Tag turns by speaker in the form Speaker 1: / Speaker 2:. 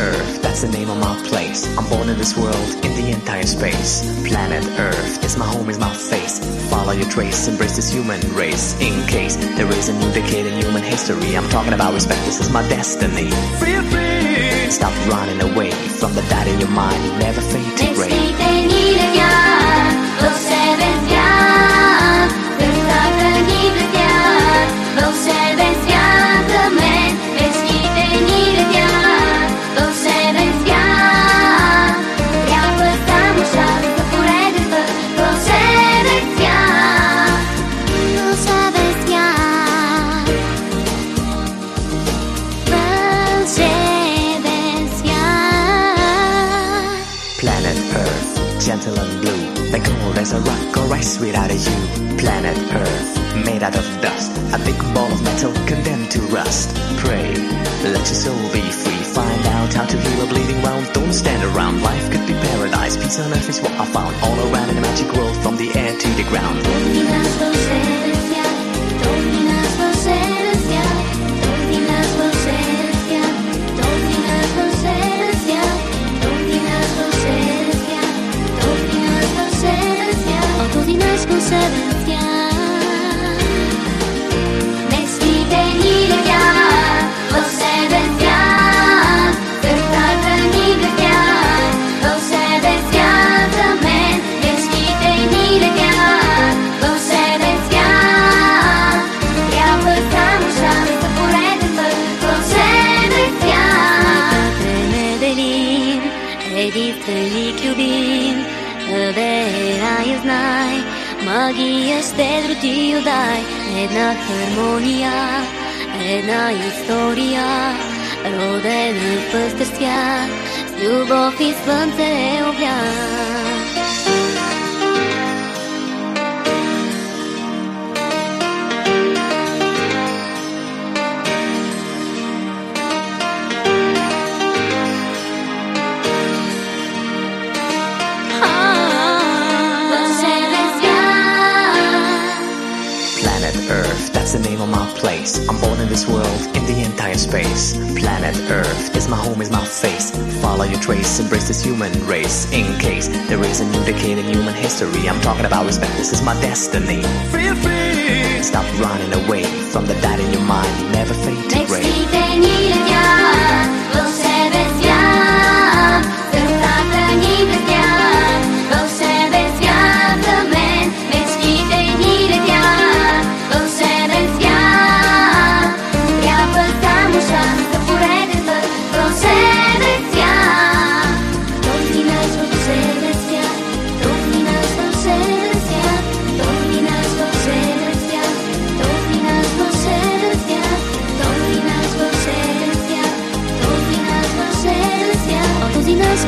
Speaker 1: Earth, that's the name of my place. I'm born in this world, in the entire space. Planet Earth, is my home, is my face. Follow your trace, embrace this human race. In case there is a new decade in human history, I'm talking about respect, this is my destiny. Feel free! Stop running away from the doubt in your mind, never fade Planet Earth, gentle and blue, like cold as a rock or ice without a you. Planet Earth, made out of dust, a big ball of metal condemned to rust. Pray, let your soul be free. Find out how to heal a bleeding wound. Don't stand around. Life could be paradise. Peace on earth is what I found. All around in a magic world, from the air to the ground.
Speaker 2: Верая, знай, магия щедро ти отдай. Една хармония, една история, родена в пъстър свят, с любов и слънце е.
Speaker 1: Place. I'm born in this world, in the entire space. Planet Earth, is my home, is my face. Follow your trace, embrace this human race. In case there is a new decade in human history, I'm talking about respect, this is my destiny. Feel free! Stop running away from the doubt in your mind, never fade to gray.